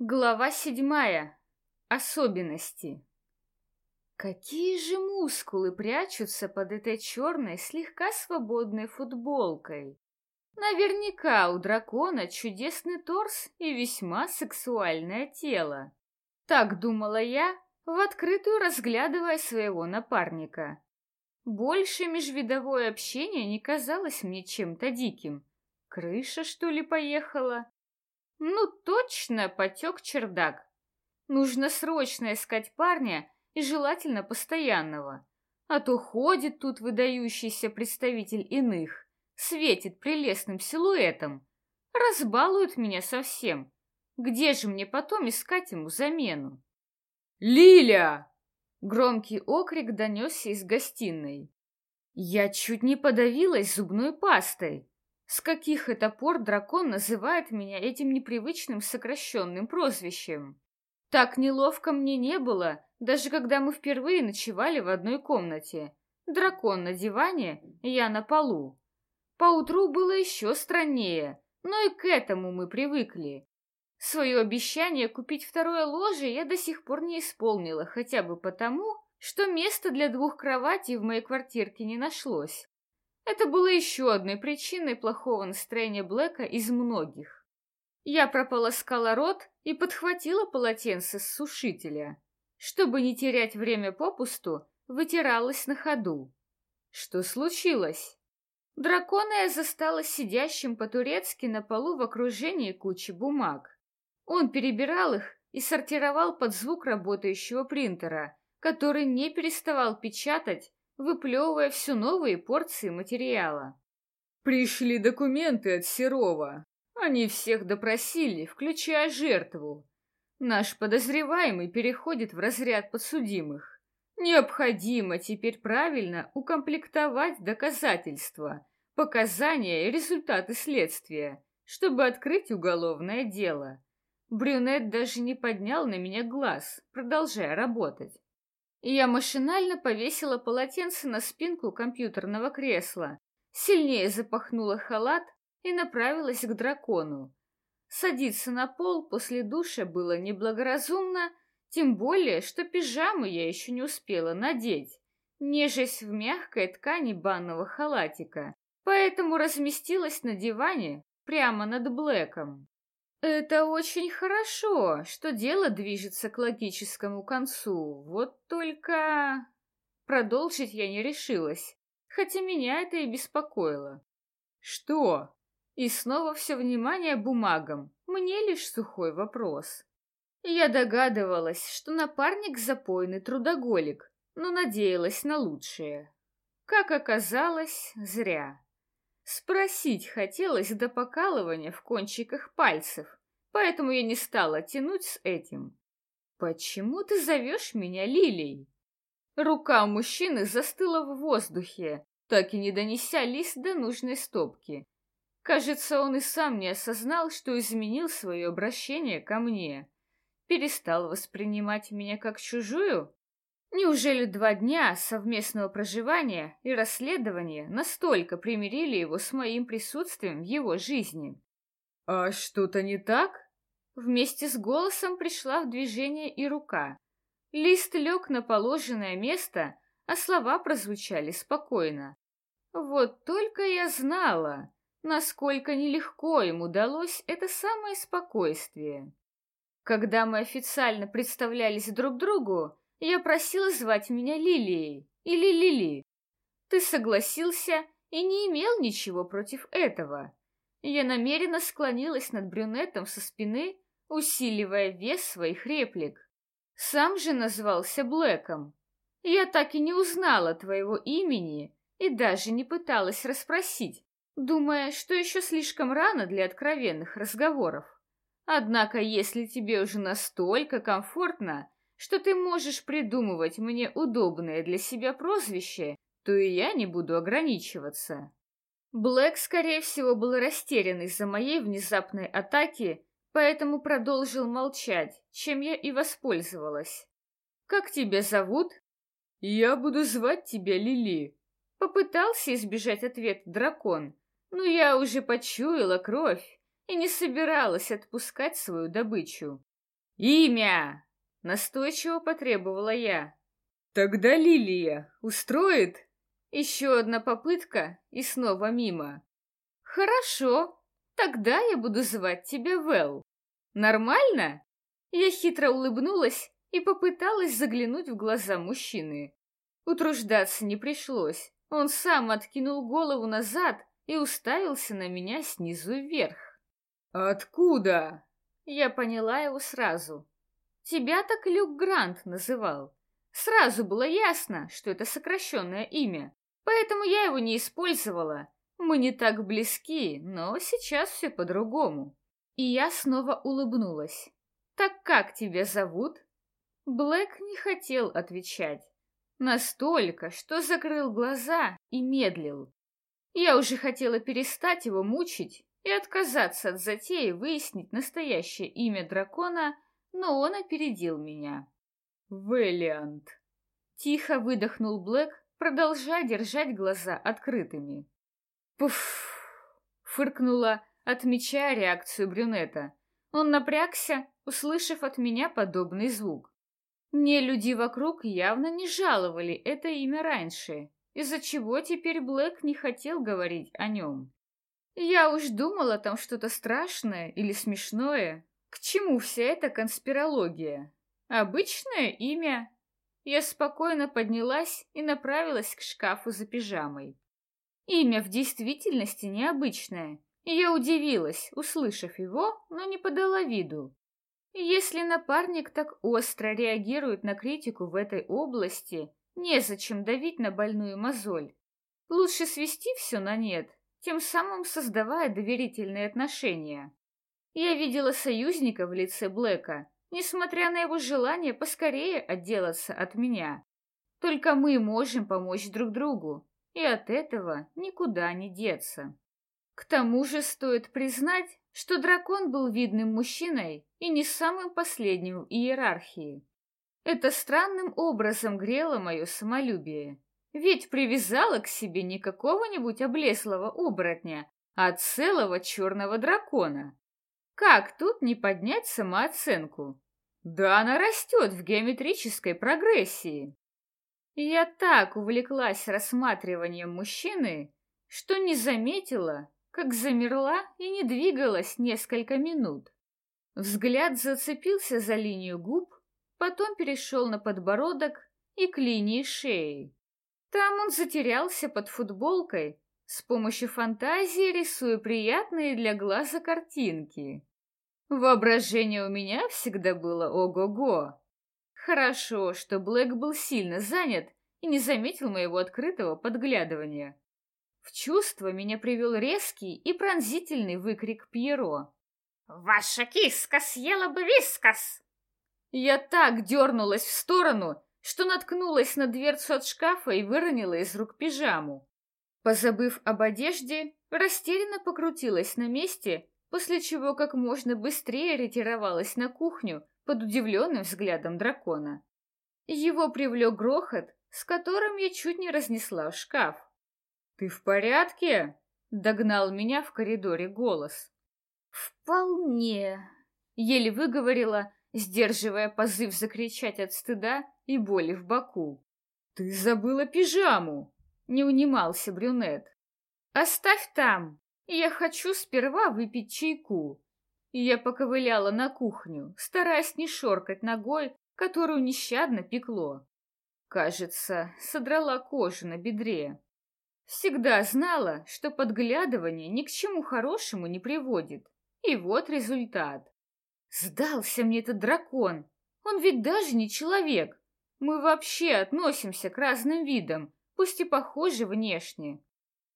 Глава седьмая. Особенности. Какие же мускулы прячутся под этой черной, слегка свободной футболкой? Наверняка у дракона чудесный торс и весьма сексуальное тело. Так думала я, в открытую разглядывая своего напарника. Больше межвидовое общение не казалось мне чем-то диким. Крыша, что ли, поехала? Ну, точно потек чердак. Нужно срочно искать парня и желательно постоянного. А то ходит тут выдающийся представитель иных, светит прелестным силуэтом, разбалует меня совсем. Где же мне потом искать ему замену? «Лиля!» Громкий окрик донесся из гостиной. Я чуть не подавилась зубной пастой. С каких это пор дракон называет меня этим непривычным сокращенным прозвищем? Так неловко мне не было, даже когда мы впервые ночевали в одной комнате. Дракон на диване, я на полу. Поутру было еще страннее, но и к этому мы привыкли. Свое обещание купить второе ложе я до сих пор не исполнила, хотя бы потому, что места для двух кроватей в моей квартирке не нашлось. Это было еще одной причиной плохого настроения Блэка из многих. Я прополоскала рот и подхватила полотенце с сушителя. Чтобы не терять время попусту, вытиралась на ходу. Что случилось? Дракона я застала сидящим по-турецки на полу в окружении кучи бумаг. Он перебирал их и сортировал под звук работающего принтера, который не переставал печатать выплевывая все новые порции материала. «Пришли документы от Серова. Они всех допросили, включая жертву. Наш подозреваемый переходит в разряд подсудимых. Необходимо теперь правильно укомплектовать доказательства, показания и результаты следствия, чтобы открыть уголовное дело». Брюнет даже не поднял на меня глаз, продолжая работать и я машинально повесила полотенце на спинку компьютерного кресла, сильнее запахнула халат и направилась к дракону. Садиться на пол после душа было неблагоразумно, тем более, что пижаму я еще не успела надеть, нежесть в мягкой ткани банного халатика, поэтому разместилась на диване прямо над Блэком. Это очень хорошо, что дело движется к логическому концу. Вот только... Продолжить я не решилась, хотя меня это и беспокоило. Что? И снова все внимание бумагам. Мне лишь сухой вопрос. Я догадывалась, что напарник запойный трудоголик, но надеялась на лучшее. Как оказалось, зря. Спросить хотелось до покалывания в кончиках пальцев, поэтому я не стала тянуть с этим. «Почему ты зовешь меня Лилией?» Рука мужчины застыла в воздухе, так и не донеся лист до нужной стопки. Кажется, он и сам не осознал, что изменил свое обращение ко мне. Перестал воспринимать меня как чужую? Неужели два дня совместного проживания и расследования настолько примирили его с моим присутствием в его жизни? «А что-то не так?» Вместе с голосом пришла в движение и рука. Лист лег на положенное место, а слова прозвучали спокойно. Вот только я знала, насколько нелегко им удалось это самое спокойствие. Когда мы официально представлялись друг другу, я просила звать меня Лилией или Лили. Ты согласился и не имел ничего против этого. Я намеренно склонилась над брюнетом со спины, усиливая вес своих реплик. Сам же назвался Блэком. Я так и не узнала твоего имени и даже не пыталась расспросить, думая, что еще слишком рано для откровенных разговоров. Однако, если тебе уже настолько комфортно, что ты можешь придумывать мне удобное для себя прозвище, то и я не буду ограничиваться. Блэк, скорее всего, был растерян из-за моей внезапной атаки, поэтому продолжил молчать, чем я и воспользовалась. «Как тебя зовут?» «Я буду звать тебя Лили», — попытался избежать ответ дракон, но я уже почуяла кровь и не собиралась отпускать свою добычу. «Имя!» — настойчиво потребовала я. «Тогда Лилия устроит?» Еще одна попытка и снова мимо. «Хорошо, тогда я буду звать тебя Вэл. Нормально?» Я хитро улыбнулась и попыталась заглянуть в глаза мужчины. Утруждаться не пришлось. Он сам откинул голову назад и уставился на меня снизу вверх. «Откуда?» Я поняла его сразу. «Тебя так Люк Грант называл. Сразу было ясно, что это сокращенное имя, поэтому я его не использовала. Мы не так близки, но сейчас все по-другому». И я снова улыбнулась. «Так как тебя зовут?» Блэк не хотел отвечать. Настолько, что закрыл глаза и медлил. Я уже хотела перестать его мучить и отказаться от затеи выяснить настоящее имя дракона, но он опередил меня. «Вэллиант!» Тихо выдохнул Блэк, продолжая держать глаза открытыми. «Пуф!» — фыркнула, отмечая реакцию брюнета. Он напрягся, услышав от меня подобный звук. Не люди вокруг явно не жаловали это имя раньше, из-за чего теперь Блэк не хотел говорить о нем. Я уж думала там что-то страшное или смешное. К чему вся эта конспирология? Обычное имя. Я спокойно поднялась и направилась к шкафу за пижамой. Имя в действительности необычное, я удивилась, услышав его, но не подала виду. Если напарник так остро реагирует на критику в этой области, незачем давить на больную мозоль. Лучше свести все на нет, тем самым создавая доверительные отношения. Я видела союзника в лице Блэка, несмотря на его желание поскорее отделаться от меня. Только мы можем помочь друг другу, и от этого никуда не деться. К тому же стоит признать, что дракон был видным мужчиной и не самым последним в иерархии. Это странным образом грело мое самолюбие, ведь привязала к себе не какого-нибудь облезлого оборотня, а целого черного дракона. Как тут не поднять самооценку? Да она растет в геометрической прогрессии. Я так увлеклась рассматриванием мужчины, что не заметила, как замерла и не двигалась несколько минут. Взгляд зацепился за линию губ, потом перешел на подбородок и к линии шеи. Там он затерялся под футболкой, с помощью фантазии рисуя приятные для глаза картинки. Воображение у меня всегда было ого-го. Хорошо, что Блэк был сильно занят и не заметил моего открытого подглядывания. В чувство меня привел резкий и пронзительный выкрик Пьеро. «Ваша киска съела бы вискас!» Я так дернулась в сторону, что наткнулась на дверцу от шкафа и выронила из рук пижаму. Позабыв об одежде, растерянно покрутилась на месте, после чего как можно быстрее ретировалась на кухню под удивленным взглядом дракона. Его привлек грохот, с которым я чуть не разнесла в шкаф. «Ты в порядке?» — догнал меня в коридоре голос. «Вполне», — еле выговорила, сдерживая позыв закричать от стыда и боли в боку. «Ты забыла пижаму!» — не унимался брюнет. «Оставь там, я хочу сперва выпить чайку». Я поковыляла на кухню, стараясь не шоркать ногой, которую нещадно пекло. Кажется, содрала кожу на бедре. Всегда знала, что подглядывание ни к чему хорошему не приводит. И вот результат. Сдался мне этот дракон. Он ведь даже не человек. Мы вообще относимся к разным видам, пусть и похожи внешне.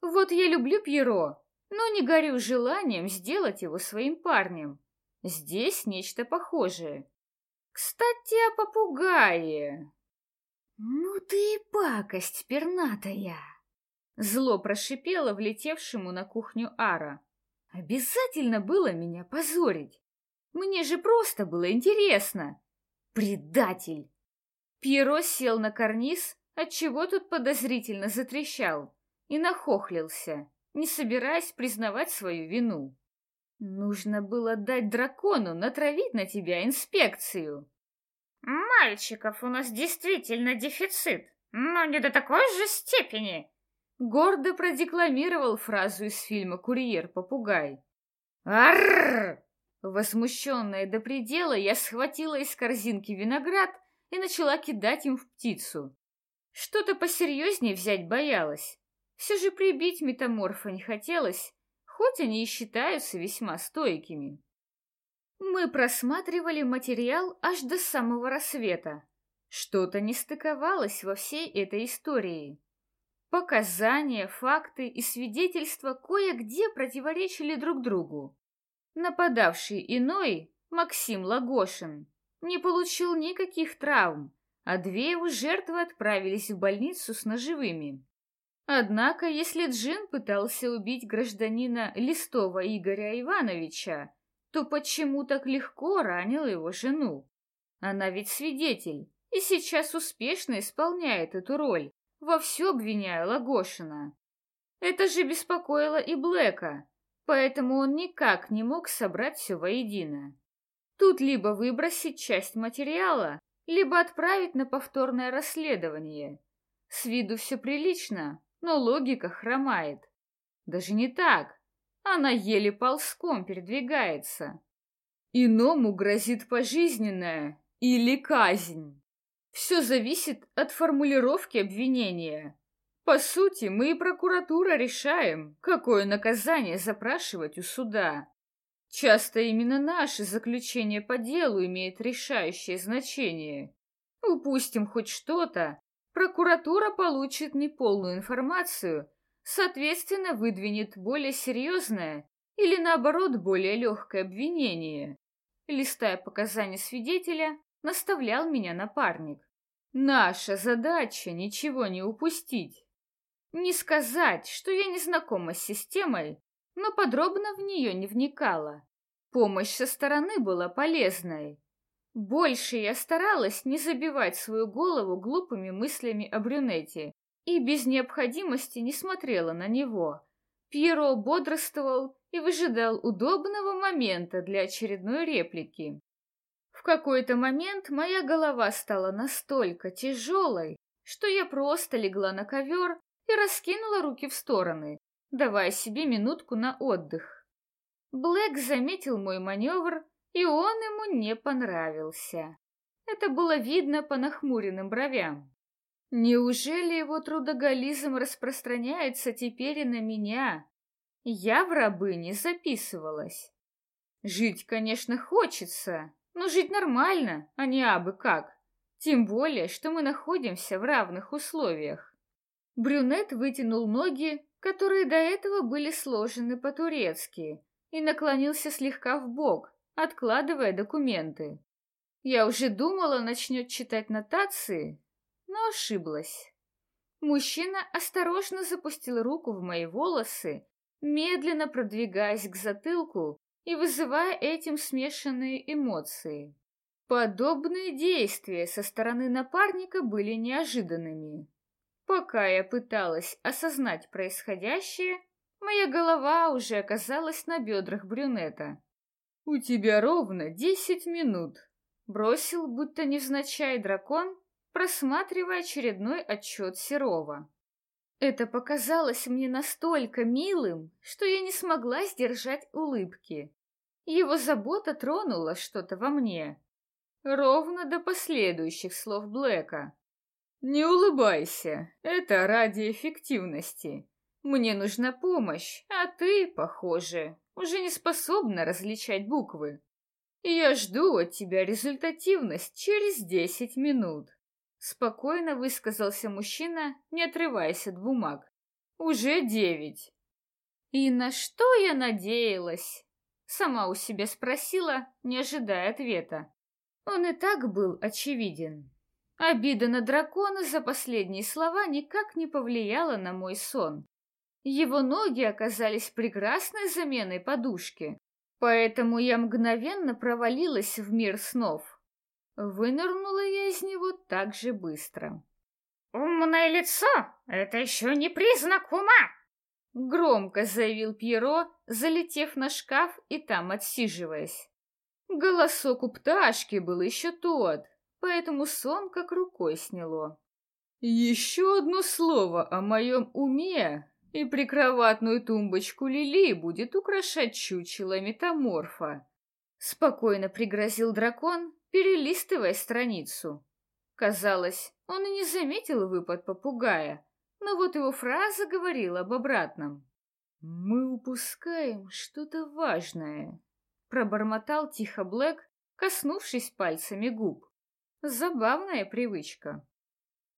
Вот я люблю Пьеро, но не горю желанием сделать его своим парнем. Здесь нечто похожее. Кстати, о попугае. Ну ты и пакость пернатая. Зло прошипело влетевшему на кухню Ара. Обязательно было меня позорить. Мне же просто было интересно. Предатель! Пьеро сел на карниз, отчего тут подозрительно затрещал, и нахохлился, не собираясь признавать свою вину. Нужно было дать дракону натравить на тебя инспекцию. Мальчиков у нас действительно дефицит, но не до такой же степени. Гордо продекламировал фразу из фильма «Курьер-попугай». Арррр! Возмущенная до предела, я схватила из корзинки виноград и начала кидать им в птицу. Что-то посерьезнее взять боялась. Все же прибить метаморфа не хотелось, хоть они и считаются весьма стойкими. Мы просматривали материал аж до самого рассвета. Что-то не стыковалось во всей этой истории. Показания, факты и свидетельства кое-где противоречили друг другу. Нападавший иной, Максим Лагошин, не получил никаких травм, а две его жертвы отправились в больницу с ножевыми. Однако, если Джин пытался убить гражданина Листова Игоря Ивановича, то почему так легко ранил его жену? Она ведь свидетель и сейчас успешно исполняет эту роль, вовсю обвиняя Лагошина. Это же беспокоило и Блэка, поэтому он никак не мог собрать все воедино. Тут либо выбросить часть материала, либо отправить на повторное расследование. С виду все прилично, но логика хромает. Даже не так. Она еле ползком передвигается. Иному грозит пожизненное или казнь. Все зависит от формулировки обвинения. По сути, мы и прокуратура решаем, какое наказание запрашивать у суда. Часто именно наше заключение по делу имеет решающее значение. Упустим хоть что-то, прокуратура получит неполную информацию, соответственно, выдвинет более серьезное или, наоборот, более легкое обвинение. Листая показания свидетеля, наставлял меня напарник. Наша задача ничего не упустить. Не сказать, что я не знакома с системой, но подробно в нее не вникала. Помощь со стороны была полезной. Больше я старалась не забивать свою голову глупыми мыслями о брюнете и без необходимости не смотрела на него. Пьеро бодрствовал и выжидал удобного момента для очередной реплики. В какой-то момент моя голова стала настолько тяжелой, что я просто легла на ковер и раскинула руки в стороны, давая себе минутку на отдых. Блэк заметил мой маневр и он ему не понравился. Это было видно по нахмуренным бровям. Неужели его трудоголизм распространяется теперь и на меня? Я в рабы не записывалась. Жить, конечно, хочется, но жить нормально, а не абы как. Тем более, что мы находимся в равных условиях. Брюнет вытянул ноги, которые до этого были сложены по-турецки, и наклонился слегка в бок, откладывая документы. Я уже думала, начнет читать нотации, но ошиблась. Мужчина осторожно запустил руку в мои волосы, медленно продвигаясь к затылку и вызывая этим смешанные эмоции. Подобные действия со стороны напарника были неожиданными. Пока я пыталась осознать происходящее, моя голова уже оказалась на бедрах брюнета. «У тебя ровно десять минут», — бросил, будто невзначай дракон, просматривая очередной отчет Серова. Это показалось мне настолько милым, что я не смогла сдержать улыбки. Его забота тронула что-то во мне. Ровно до последующих слов Блэка. «Не улыбайся, это ради эффективности. Мне нужна помощь, а ты, похоже, уже не способна различать буквы. И я жду от тебя результативность через десять минут. Спокойно высказался мужчина, не отрываясь от бумаг. Уже девять. И на что я надеялась? Сама у себя спросила, не ожидая ответа. Он и так был очевиден. Обида на дракона за последние слова никак не повлияла на мой сон. Его ноги оказались прекрасной заменой подушки, поэтому я мгновенно провалилась в мир снов. Вынырнула я из него так же быстро. «Умное лицо — это еще не признак ума!» Громко заявил Пьеро, залетев на шкаф и там отсиживаясь. Голосок у пташки был еще тот, поэтому сон как рукой сняло. Еще одно слово о моем уме, и прикроватную тумбочку Лили будет украшать чучело метаморфа. Спокойно пригрозил дракон, перелистывая страницу. Казалось, он и не заметил выпад попугая, но вот его фраза говорила об обратном. «Мы упускаем что-то важное», — пробормотал тихо Блэк, коснувшись пальцами губ. Забавная привычка.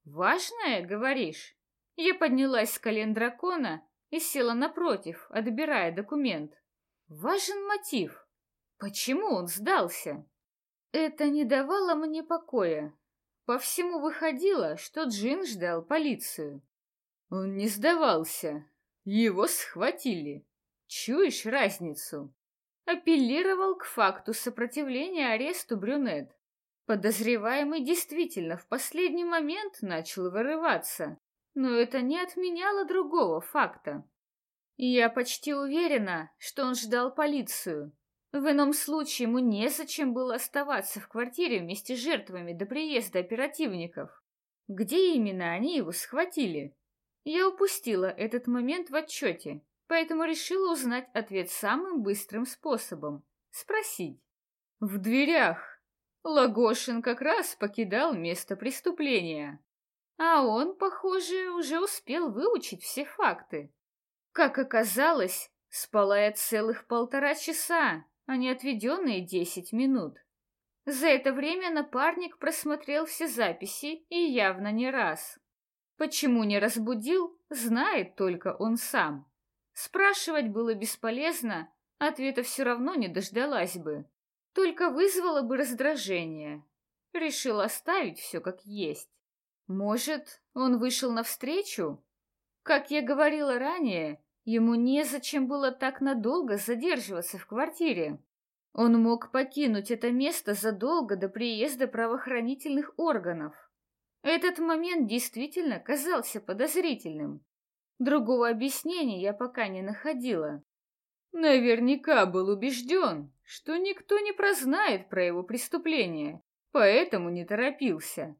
«Важное, говоришь?» Я поднялась с колен дракона и села напротив, отбирая документ. Важен мотив. Почему он сдался? Это не давало мне покоя. По всему выходило, что Джин ждал полицию. Он не сдавался. Его схватили. Чуешь разницу? Апеллировал к факту сопротивления аресту брюнет. Подозреваемый действительно в последний момент начал вырываться, но это не отменяло другого факта. Я почти уверена, что он ждал полицию. В ином случае ему незачем было оставаться в квартире вместе с жертвами до приезда оперативников. Где именно они его схватили? Я упустила этот момент в отчете, поэтому решила узнать ответ самым быстрым способом — спросить. В дверях. Лагошин как раз покидал место преступления. А он, похоже, уже успел выучить все факты. Как оказалось, спала я целых полтора часа, а не отведенные десять минут. За это время напарник просмотрел все записи и явно не раз. Почему не разбудил, знает только он сам. Спрашивать было бесполезно, ответа все равно не дождалась бы. Только вызвало бы раздражение. Решил оставить все как есть. Может, он вышел навстречу? Как я говорила ранее, ему незачем было так надолго задерживаться в квартире. Он мог покинуть это место задолго до приезда правоохранительных органов. Этот момент действительно казался подозрительным. Другого объяснения я пока не находила. Наверняка был убежден, что никто не прознает про его преступление, поэтому не торопился.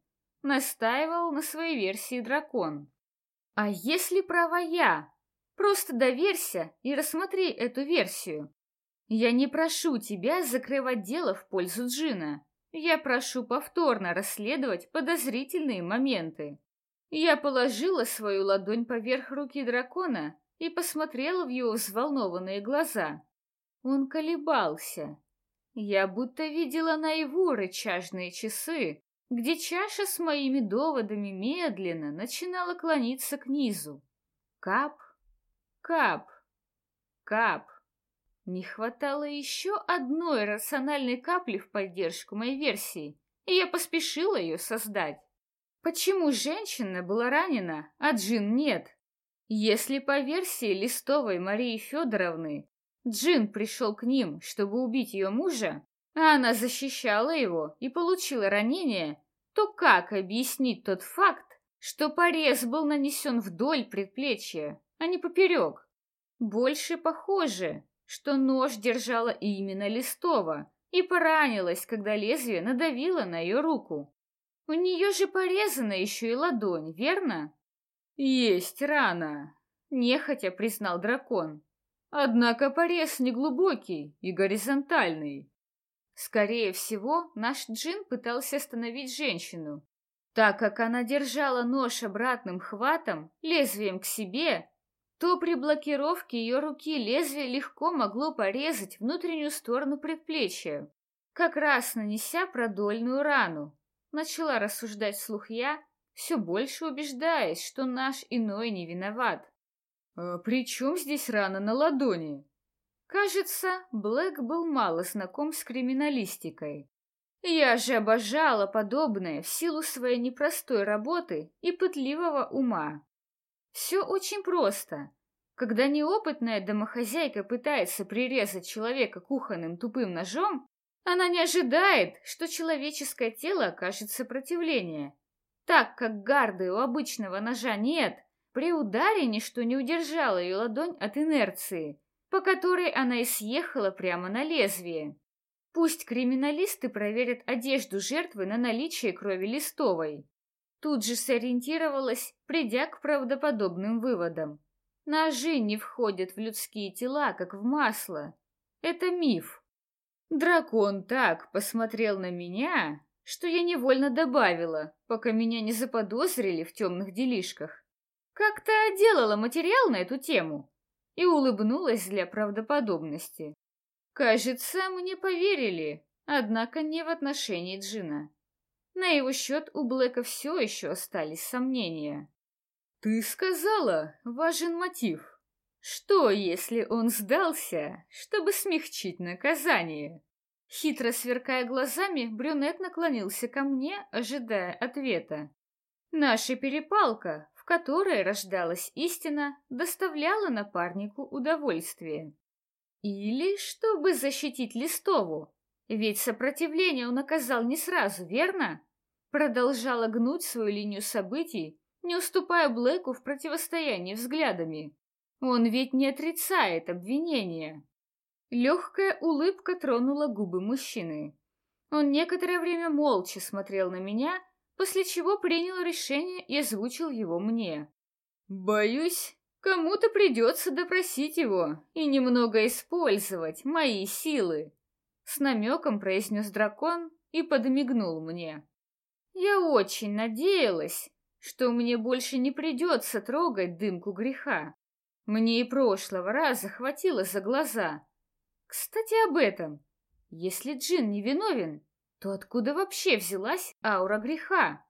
Настаивал на своей версии дракон. А если права я? Просто доверься и рассмотри эту версию. Я не прошу тебя закрывать дело в пользу Джина. Я прошу повторно расследовать подозрительные моменты. Я положила свою ладонь поверх руки дракона и посмотрела в его взволнованные глаза. Он колебался. Я будто видела наяву рычажные часы, где чаша с моими доводами медленно начинала клониться к низу. Кап, кап, кап. Не хватало еще одной рациональной капли в поддержку моей версии, и я поспешила ее создать. Почему женщина была ранена, а Джин нет? Если по версии листовой Марии Федоровны Джин пришел к ним, чтобы убить ее мужа, а она защищала его и получила ранение, то как объяснить тот факт, что порез был нанесен вдоль предплечья, а не поперек? Больше похоже, что нож держала именно Листова и поранилась, когда лезвие надавило на ее руку. У нее же порезана еще и ладонь, верно? Есть рана, нехотя признал дракон. Однако порез неглубокий и горизонтальный. Скорее всего, наш джин пытался остановить женщину. Так как она держала нож обратным хватом, лезвием к себе, то при блокировке ее руки лезвие легко могло порезать внутреннюю сторону предплечья, как раз нанеся продольную рану. Начала рассуждать вслух я, все больше убеждаясь, что наш иной не виноват. «А при чем здесь рана на ладони?» Кажется, Блэк был мало знаком с криминалистикой. Я же обожала подобное в силу своей непростой работы и пытливого ума. Все очень просто. Когда неопытная домохозяйка пытается прирезать человека кухонным тупым ножом, она не ожидает, что человеческое тело окажет сопротивление. Так как гарды у обычного ножа нет, При ударе ничто не удержало ее ладонь от инерции, по которой она и съехала прямо на лезвие. Пусть криминалисты проверят одежду жертвы на наличие крови листовой. Тут же сориентировалась, придя к правдоподобным выводам. Ножи не входят в людские тела, как в масло. Это миф. Дракон так посмотрел на меня, что я невольно добавила, пока меня не заподозрили в темных делишках. Как-то делала материал на эту тему и улыбнулась для правдоподобности. Кажется, мне поверили, однако не в отношении Джина. На его счет у Блэка все еще остались сомнения. «Ты сказала, важен мотив», что, если он сдался, чтобы смягчить наказание? Хитро сверкая глазами, брюнет наклонился ко мне, ожидая ответа. Наша перепалка, в которой рождалась истина, доставляла напарнику удовольствие. Или чтобы защитить Листову, ведь сопротивление он оказал не сразу, верно? Продолжала гнуть свою линию событий, не уступая Блэку в противостоянии взглядами. Он ведь не отрицает обвинения. Легкая улыбка тронула губы мужчины. Он некоторое время молча смотрел на меня, после чего принял решение и озвучил его мне. «Боюсь, кому-то придется допросить его и немного использовать мои силы», с намеком произнес дракон и подмигнул мне. Я очень надеялась, что мне больше не придется трогать дымку греха. Мне и прошлого раза хватило за глаза. Кстати, об этом. Если Джин не виновен, то откуда вообще взялась аура греха?